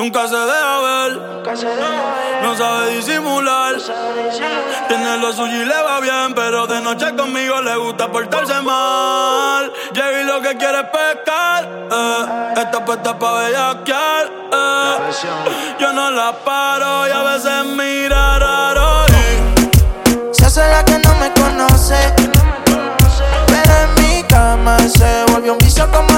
Nunca se deja ver, no sabe disimular. Tiene lo suyo y le va bien, pero de noche conmigo le gusta portarse mal. Llega y lo que quiere es pescar. Eh. Esta puesta pa' bellaquear. Eh. Yo no la paro y a veces mira raro. Se hace la que no me conoce. Pero en mi cama se volvió un vicio como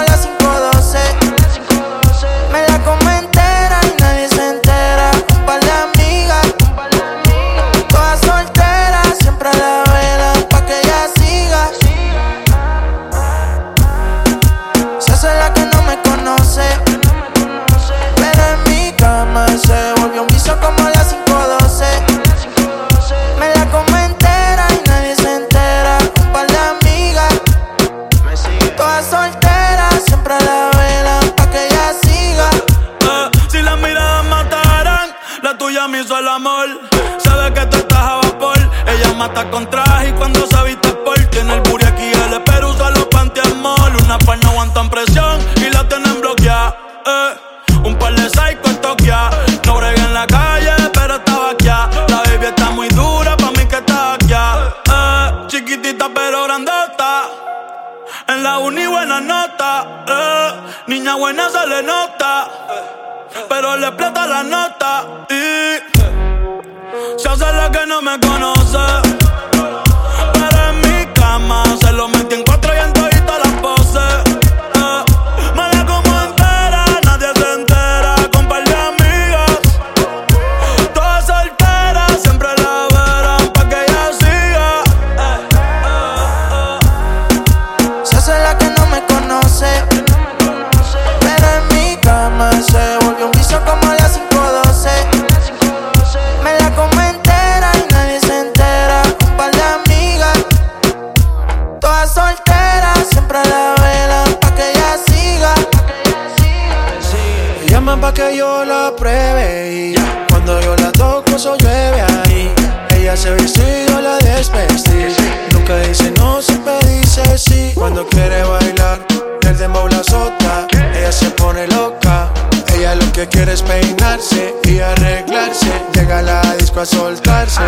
un vicio como a las 512. Me la como entera y nadie se entera. Un par de amigas, todas solteras, siempre a la vela pa' que ella siga. Eh, si las miradas mataran, la tuya me hizo el amor. Sabe que tú estás a vapor. Ella mata con traje y cuando se viste por tiene el booty aquí el pero usa los pantiamol. Una par no aguantan presión y la tienen bloqueada. Eh, un par de psycho en Tokia. En la uni buena nota, eh. niña buena se le nota, pero le explota la nota y se hace la que no me conoce. Pero en mi cama se lo metí en cuatro y que yo la pruebe y cuando yo la toco eso llueve ahí. Ella se viste y yo la desvestí. Nunca dice no, siempre dice sí. Cuando quiere bailar, el dembow la azota. Ella se pone loca. Ella lo que quiere es peinarse y arreglarse. Llega a la disco a soltarse.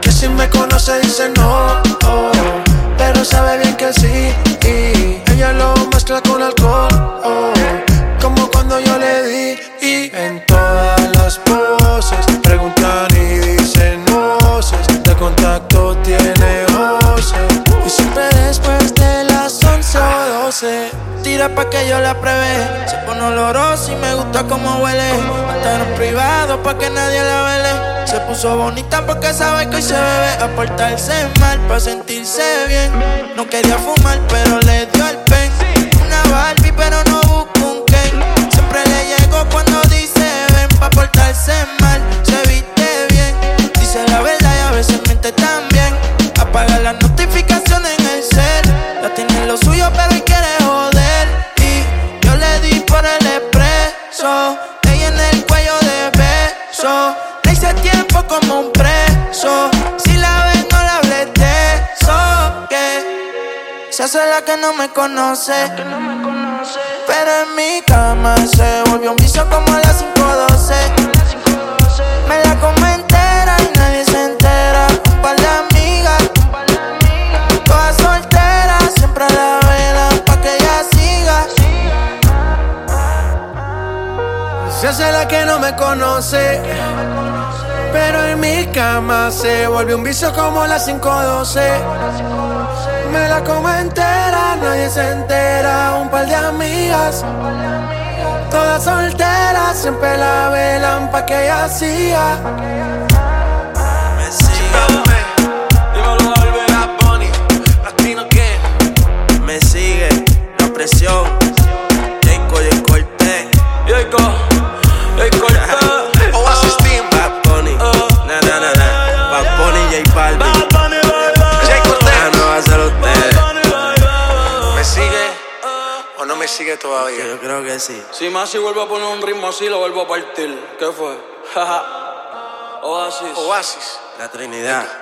Que si me conoce dice no, pa' que yo la pruebe. Se pone olorosa y me gusta como huele. En privado pa' que nadie la vele. Se puso bonita porque sabe que hoy se bebe. A portarse mal pa' sentirse bien. No quería fumar pero le expreso. Ella en el cuello de beso. Le hice tiempo como un preso. Si la ves, no la hables de eso. Que se hace la que no me conoce. Pero en mi cama se volvió un vicio como a las 512. Se hace la que no me conoce. Pero en mi cama se volvió un vicio como las 512. Me la como entera, nadie se entera. Un par de amigas, todas solteras, siempre la velan pa' que ella siga. Si más si vuelvo a poner un ritmo así, lo vuelvo a partir. ¿Qué fue? Oasis. Oasis. La Trinidad.